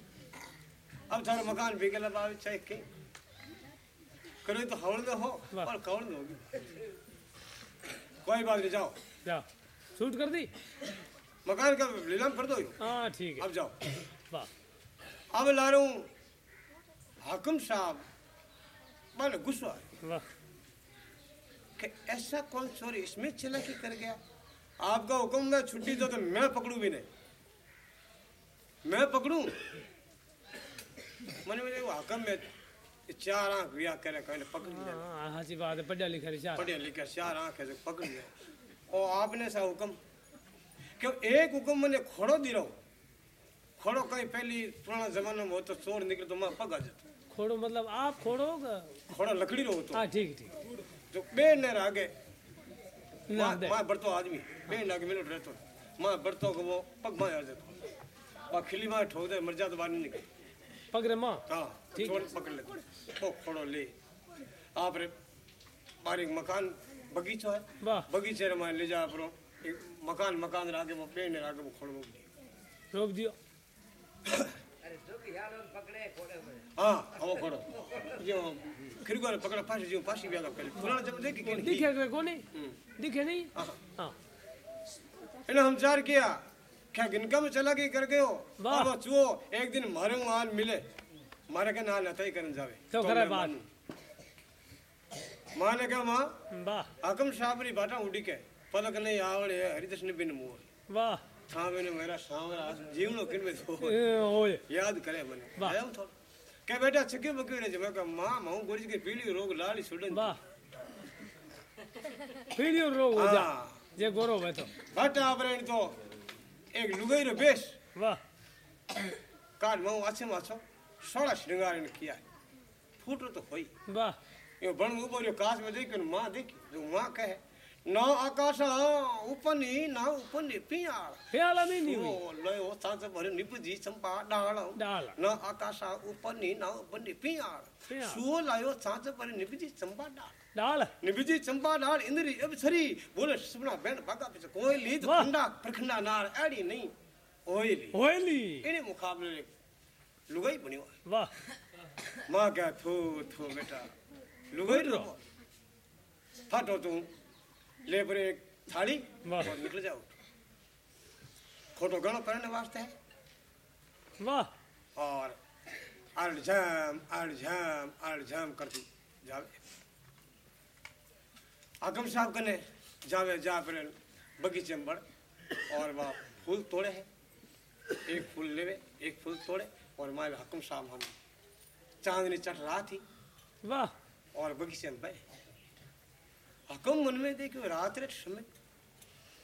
अब थारा मकान बिके ला चाहे के। करे तो हवल दे हो। और कवल दे होगी। कोई बात नहीं जाओ। जाओ। शूट कर दी? मकान का लीलाम कर दो। हाँ ठीक है। अब जाओ। वाह। अब ला रहा हूँ हाकिम साहब मैंने गुस्सा वाह। कि ऐसा कौन चोर इसमें चला के कर गया? आपका हुक्म मैं छुट्टी दो तो मैं पकड़ू भी नहीं। मैं पकड़ू? मैंने वो हाकिम में चार आँख रिया करे कहने पकड़ लिया हाँ हाँ सी बात है पढ़ा लिखा रिचार पढ़े लिखे चार आँख है पकड़ लिया और आपने सा हुक्म क्यों एक हुक्म मैंने खोड़ो दी रहो? खोड़ो कहीं पहली पुराना जमाना में हो तो चोर निकले तो मैं पगा जाता। खोड़ो मतलब आप खोड़ो खोड़ा लकड़ी रहो तो। हाँ ठीक ठीक। जो बे ने ना माँ बढ़तो आदमी। बे लागे मिनट रहतो। माँ बढ़तो को वो पग माँ आ जातो और खिली माँ ठोक दे मर जा तो नहीं निकले। पकड़े माँ। हाँ ठीक छोड़ पकड़ ले वो खोड़ो ले। आप रे एक मकान बगीचा है। वाह। बगीचे रे माँ ले जा अपनो एक मकान मकान रागे वो पेड़ ने रागे वो (coughs) खोड़ो रोक दियो हाँ वो खोड़ो जो खिरगो ने पकड़ा फांसी जो फांसी भी आगा पहले पुराना जब देखी कि नहीं दिखे कोई कोनी दिखे नहीं हाँ इन्हें हम चार किया क्या गिनका में चला गई कर गए हो अब चुओ एक दिन मारे मान मिले मारे के नाल नतई करन जावे तो करे बात। मानूं। माँ ने कहा माँ वाह हकम साहब री बाटा उड़ी के पलक नहीं आवड़े हरिदस ने बिन मोर वाह था मैंने मेरा सांवरा जीवनो किन में तो याद करे मने। आया थोड़ा के बेटा छिके बके रे मैं कहा माँ माँ गोरी के पीली रोग लाली सुडन। वाह। पीड़ियों रोग हो जा। हाँ। जे गोरो बैठो बाटा आपरे तो एक लुगाई रो बेस वाह। काल माँ आछे माछो सोड़ा श्रृंगार ने किया। फूटो तो होई। वाह। यो बण ऊपर यो काश में देख माँ देखी जो माँ कहे ना आकाश उपनी ना उपनी पियाळ ख्याल नहीं नहीं हुई। ओ सांस भर निपजी चंपा डाळ। डाल न आकाश उपनी ना उपनी पियाळ. सुओ लायो सांस भर निपजी चंपा डाळ। डाल निपजी चंपा डाळ इंद्री अब सरी बोले सुपना बेन भागा पिछ कोई लीद. खंडा प्रखंडा नाल एड़ी नहीं ओइली ओएली इने मुकाबले लुगाई बनियो वाह। माँ क्या थू थू बेटा। लुगाई रो फाटो तू। ले पर एक थाली वाह। और निकल जाओ। खोटो गणो करने वास्ते है। वाह। और अड़झाम अड़झाम अड़झाम करती जावे। आगम साहब कने जावे जा पर बगीचे में बढ़ और वह फूल तोड़े है। एक फूल लेवे एक फूल तोड़े और माए हकम साहब हम। चांदनी चढ़ रहा थी। वाह। और बगीचे में बैठे। हकम मन में देखो रात रे समय।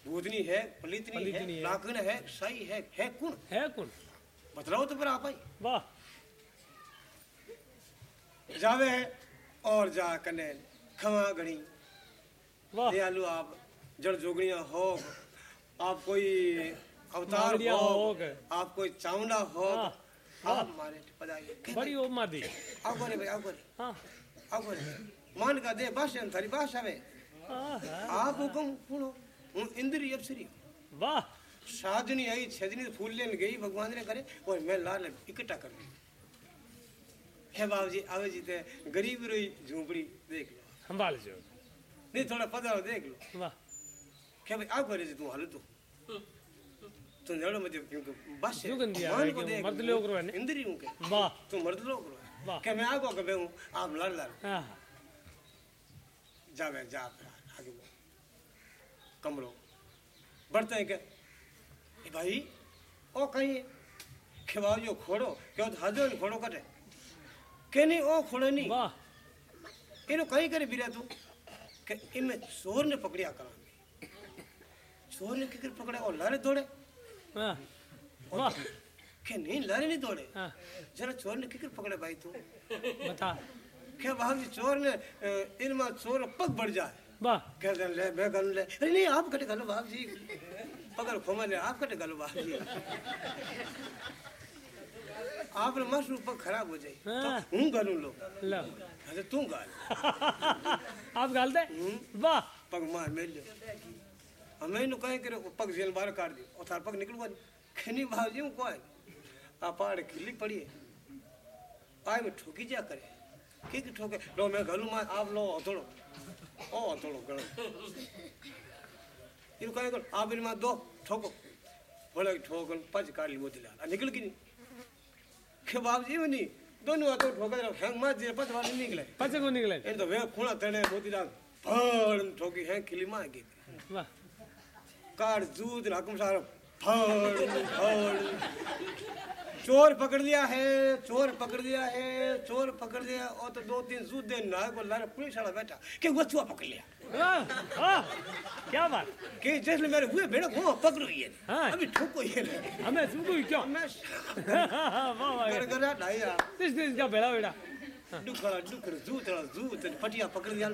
भूतनी है पलितनी है है। लाखन है सही है है कौन? है कौन? बतलाओ तो फिर आप आई वाह। जावे और जा कने खमा गणी। वाह। दयालु आप जड़ जोगणिया हो आप कोई अवतार हो आप कोई चावना हो हाँ, आप मारे पदाई। बड़ी उम्मा दी आओ गोरे भाई आओ गोरे। हाँ। आओ गोरे। मान का दे भाषण थारी भाषा में। हाँ, हाँ। आप हुकुम सुनो हूँ इंद्री अप्सरी वाह। साधनी आई छजनी फूल लेने गई भगवान ने करे और मैं लाल इकट्ठा कर हे बाबू जी आवे जी ते गरीब रही झोपड़ी देख लो। संभाल जो। नहीं थोड़ा पता देख लो। वाह। क्या भाई आप करे जी तू हाल तू तू नड़ो मुझे क्योंकि बस मान को देख मर्द लोग रो ने? इंद्री हूँ के। वाह। तू मर्द लोग रो वाह। क्या मैं आगो कबे हूँ आप लड़ लड़ हाँ जावे जा कमरो बढ़ते हैं क्या? भाई ओ कहीं खिवाओ जो खोड़ो क्यों हजो नहीं खोड़ो कटे? के नहीं ओ खोड़ो नहीं। वाह। इनो कहीं करे बिरा तू? के इनमें चोर ने पकड़िया करा। चोर ने किकर पकड़े और लारे दौड़े। हाँ। वाह। के नहीं लारे नहीं दौड़े। हाँ। जरा चोर ने किकर पकड़े भाई तू? बता। क्या जी चोर ने इनमें चोर पग बढ़ जाए? वाह। दे ले मैं गन ले अरे नहीं आप कटे गलो बाप जी। पकड़ खोमा ले आप कटे गलो बाप जी। आप मस्त पग खराब हो जाए। हाँ। तो हूँ। गलू लो लो। अरे तू गाल। आप गाल दे। वाह। पग मार मेल लो। हमें नु कहे करे पग जेल बाहर काट दी और थार पग निकलवा खनी बाप जी को है आ पाड़ खिली पड़ी है। आए में ठोकी जा करे। के ठोके? लो मैं गलू मार आप लो हथोड़ो ओ हथोड़ो गलो इन कहे कर आप इन में दो ठोको बोले ठोकन पज काट ली वो दिला निकल की नहीं के बाप जी नहीं दोनों हाथों ठोका जरा हैंग मार दिए पज वाली निकले पचे को निकले इन तो वे खूणा तने मोती डाल फड़ ठोकी है खिली मार गई वाह कार दूध हकम सारो फड़ फड़ चोर पकड़ लिया है चोर पकड़ लिया है चोर पकड़ लिया। और तो दो तीन सूद दे ना को लारे पुलिस वाला बैठा। कि वचुआ पकड़ लिया? वाह वाह क्या बात? कि जैसे मेरे हुए बेड़ो वो पकड़ो ये। हाँ। अभी ठोको ये। हमें सुनको ही क्यों? मैं वाह वाह कर कर डाया दिस दिस का बेड़ा बेड़ा दुखड़ा दुखड़ जूत जूत पटिया पकड़ लिया।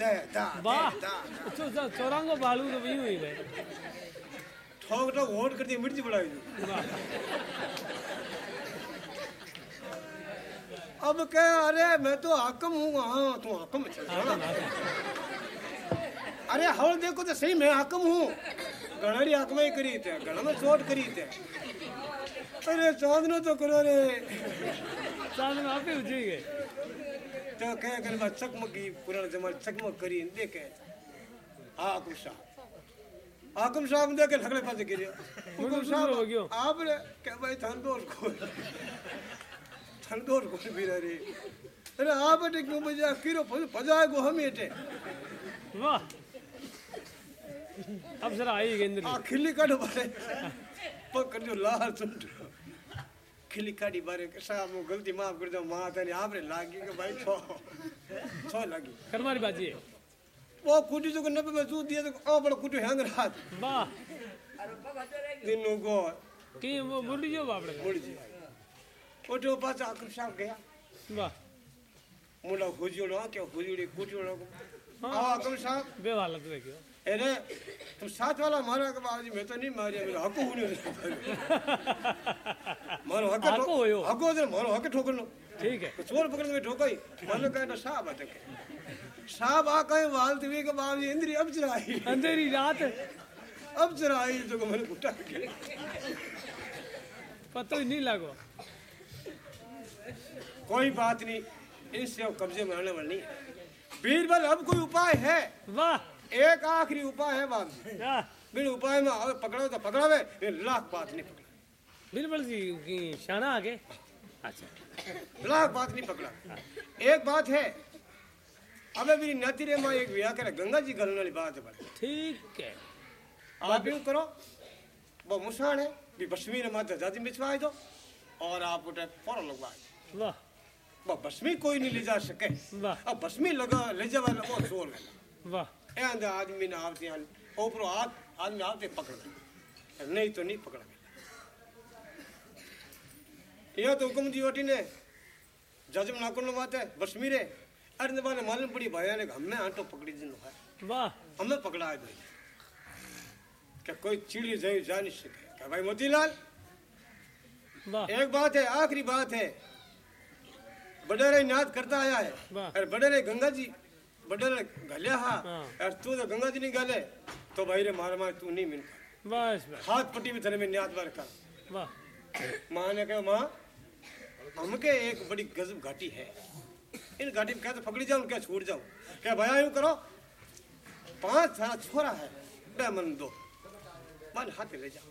दे दा वाह। दे दा चो चो बालू तो वही हुई है ठोक ठोक होट करती मिर्ची बढ़ाई अब कह अरे मैं तो हाकम हूँ हाँ तू हाकम अरे हवल देखो तो सही मैं हाकम हूँ। गणरी हाकमा ही करी थे गणा में चोट करी थे। अरे चांदनो तो करो रे। चांदनो आप ही उजी गए। तो कह कर मैं चकमक की पुराने जमाने चकमक करी देखे हाँ। हाकम साहब हाकम में देखे लकड़े पास गिरे। हुकुम साहब आप क्या भाई थान तो ಸಂದೋರ್ ಕೊಡ್ಬೀರರಿ ಅರೆ ಆ ಬಟ್ಟೆ ಗುಂಬಜ ಕಿರೋ ಪಜಾಗೋ ಹಮೇಟೆ वाह। अब जरा आई गेंद्री आ खिल्ली काट बारे। पकड़ जो लाल तुम खिल्ली काटी बारे कसा मो गलती माफ़ कर दो। माँ तने आपरे लागी के भाई छो। छो लागी। करमारी बाजी है। वो कुटी जो नबे में दूध दिया तो आ बड़ा कुटी हैंग रहा। वाह। अरे बगा दिनो गो। की वो मुड़ी जो बापड़े मुड़ी जी ओटो पाचा आकर साहब गया। वाह। मुला हुजूड़ो क्या हुजूड़ी कुटीड़ो हाँ। आ आकर साहब बेहालत देखियो अरे तुम साथ वाला मारा के बाबूजी मैं तो नहीं मारिया मेरा हको होने मारो हक हको हुयो। हको दे मारो हक ठोकनो ठीक है। तो चोर पकड़ में ठोकाई मान लो कहना साहब आते के साहब आ कहीं वालते हुए के बाबूजी इंद्री अब चराई अंधेरी रात। अब चराई तो को मैंने कुटा के। पता ही नहीं लागो। कोई बात नहीं इससे अब कब्जे में आने वाला। बीरबल अब कोई उपाय है? वाह। एक आखिरी उपाय है बाबू क्या? बिन उपाय में अब पकड़ो तो पकड़ावे लाख बात नहीं पकड़ा। बिरबल जी की शाना आगे? अच्छा। लाख बात नहीं पकड़ा। एक बात है अबे मेरी नाती रे माँ एक ब्याह करे गंगा जी गलने वाली बात है ठीक है। आप यूँ करो वो मुसाण है भी बसमी ने माता जाति बिछवाए दो और आप उठे फ़ौरन लगवा वाह। बस में कोई नहीं ले जा सके अब बस में लगा ले जा वाला वो ज़ोर है वाह ए आदमी ने आवते हैं ऊपर हाथ आदमी आवते पकड़ नहीं तो नहीं पकड़ यो तो हुकुम दी ओटी ने जजम ना करना बात है बसमी रे अरे ने वाले मालूम पड़ी भाई ने हमने आटो पकड़ी दिन है वाह हमने पकड़ा है भाई क्या कोई चिड़ी जाए जा नहीं सके क्या भाई मोतीलाल एक बात है आखिरी बात है बडेरे नाद करता आया है। अरे बडेरे गंगा जी बडेरे गलिया हा। हाँ। अरे तू तो गंगा जी नहीं गले तो भाई रे मार मार तू नहीं मिल बस हाथ पट्टी में थने में न्याद मार का वाह। माँ ने कहा माँ हमके एक बड़ी गजब घाटी है। इन घाटी में क्या तो पकड़ी जाओ क्या छूट जाओ क्या भया यूँ करो पाँच सारा छोरा है बे मन दो। मन हाथ ले जाओ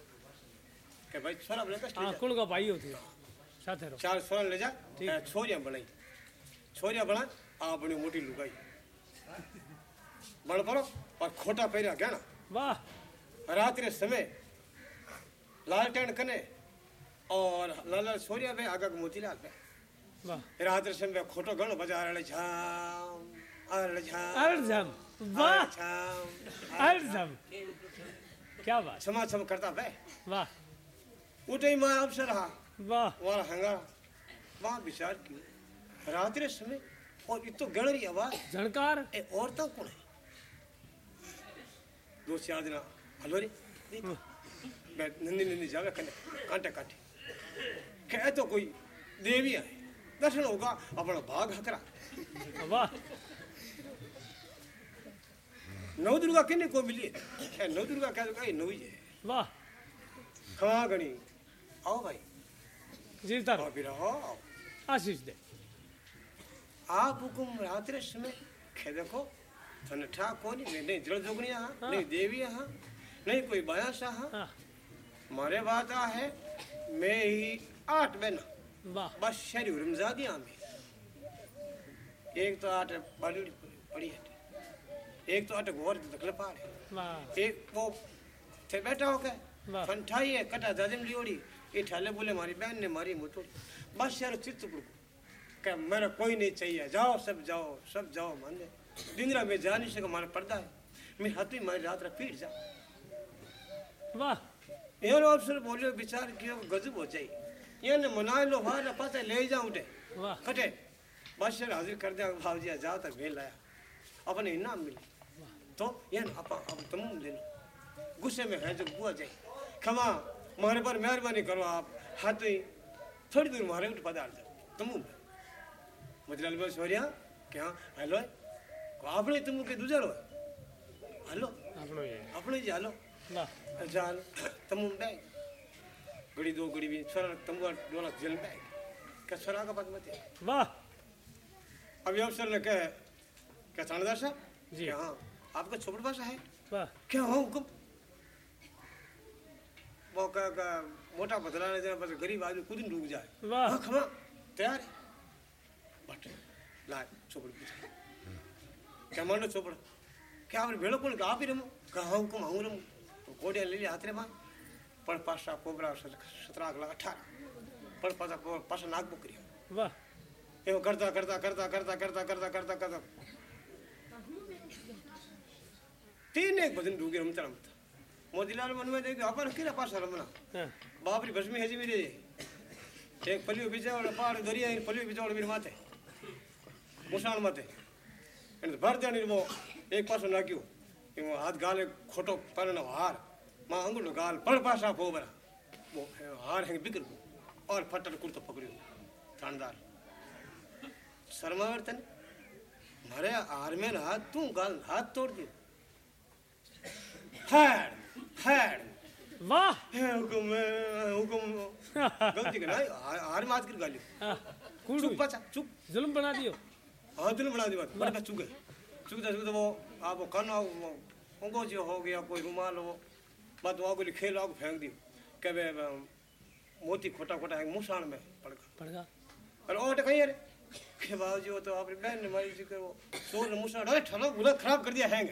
क्या भाई छोरा बोले हाँ कुल का भाई होती है। रहो जा ठीक। ए, छोरियाँ बनाई छोरियाँ बना आ बनी मोटी लुगाई बन पड़ो और खोटा पैरा क्या ना वाह रात समय लालटेन कने और लाला छोरिया पे आगा मोतीलाल वाह रात रे समय खोटो घणो बजा अरड़े झाम अरड़े झाम वाह झाम अर्जम क्या बात क्षमा क्षम करता पे वाह उठे माँ अवसर हा वाह। वहाँ विचार कियो रात रे समय और इतो गणरी आवाज़। झणकार ए औरतां कौन है? दो चार दिन हलो रे। नंदी नंदी जावे कने कांटे कांटे। कह तो कोई देवी है दर्शन होगा अपना भाग हकरा। वाह। नव दुर्गा किन्ने को मिली? है नव दुर्गा कह तो नवी है वाह। हाँ गणी? आओ भाई। आओ रहो आशीष दे आप हुकुम रात समय खे देखो थने ठा कोनी नहीं नहीं जल जोगनी हाँ नहीं देवी हाँ नहीं कोई बाया सा हाँ मारे बात आ है मैं ही आठ बहना वाह बस शरीर रमजादी आमी एक तो आठ बड़ी पड़ी है एक तो आठ घोर दखल पाड़े वाह एक वो थे बैठा हो के वाह। फंठाई है कटा दादम लियोड़ी ये ठहले बोले मारी बहन ने मारी मुठो बस यार चित्त क्या मेरा कोई नहीं चाहिए। जाओ सब जाओ सब जाओ मान। ले दिनरा में जाने से सका हमारा पर्दा है। मेरी हाथी मारी रात रात पीट जा। वाह। ये अफसर बोलियो विचार किया गजब हो जाए। ये ने मनाए लो भार पता ले जाऊँ उठे। कटे बस यार हाजिर कर दिया भाव जी जा तक मेल आया। अपने इनाम मिले। तो ये अपन अब तुम ले गुस्से में है जो बुआ जाए। खमा। મારે પર મહેરબાની કરો આપ હા તો થોડી દૂર મારે ઉઠ પધારજો તમુ મજરાલભાઈ સોર્યા કે હા હાલો આપણે તમુ કે દુજારો હાલો આપણો આપણો જ હાલો અચ્છા હાલો તમુ બે ઘડી દો ઘડી બી છોરા તમુ ડોલા જેલ બે કે છોરા કા પાક મતે વાહ अब अवसर ने कहे क्या थानेदार साहब जी हाँ आपका छोपड़ भाषा है क्या हो हुकुम का, का मोटा पतला ने बस गरीब आदमी खुद डूब जाए। वाह। हाँ, खमा तैयार बट लाए चोपड़ क्या मानो चोपड़? क्या हमने भेड़ो कोण आप ही रमो? कहाँ को हम रमो? तो कोडिया ले लिया हाथ रे माँ। पासा कोबरा सत्रह लाख अठारह। पर पासा पासा नाग बकरी। वाह। एवं करता करता करता करता करता करता करता करता। तीन एक भजन डूबे हम तरह मोतीलाल मन में देखो अपन केरा पास हाँ। रमना बाप री भस्मी है जी मेरे। एक पलियो बीजे और पहाड़ दरिया इन पलियो बीजे और मेरे माथे। मुसान माथे। इन तो भर देनी वो एक पासो नागियो। इन हाथ गाले खोटो परनो हार। माँ अंगुलो गाल पर पासा फोबरा वो हार है बिकर और फटर कुर्तो पकड़ियो। थानदार शर्मावर्तन मारे हार में हाथ तू गाल हाथ तोड़ दियो। हैड हैड वाह हुकुम हुकुम गलती करना हार मार की गाली कूड़ चुप बचा चुप जुल्म बना दियो हाँ जुल्म बना दियो पर का चुगे है चुप जा तो वो आप वो कन उनको जो हो गया कोई रुमाल वो बात वो को खेल आओ फेंक दियो कहे मोती खोटा खोटा है मुसान में पड़गा पड़गा पड़ गया और ओट कहीं अरे के बाद जो तो आपने बहन ने मारी थी वो सोल मुसान अरे ठना बुला खराब कर दिया हैंग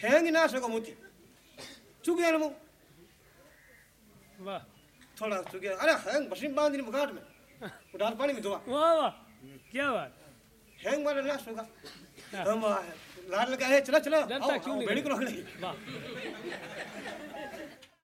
हैंग ना सको मोती चुक गया ना वाह। थोड़ा चुग गया। अरे हैंग मशीन बाँध दी मुकाट में। वो पानी में धोआ। वाह वाह। क्या बात। हैंग वाला ना सोगा हम लाल लगा है। चला चला। डरता क्यों नहीं बेड़ी को रख ले। वाह।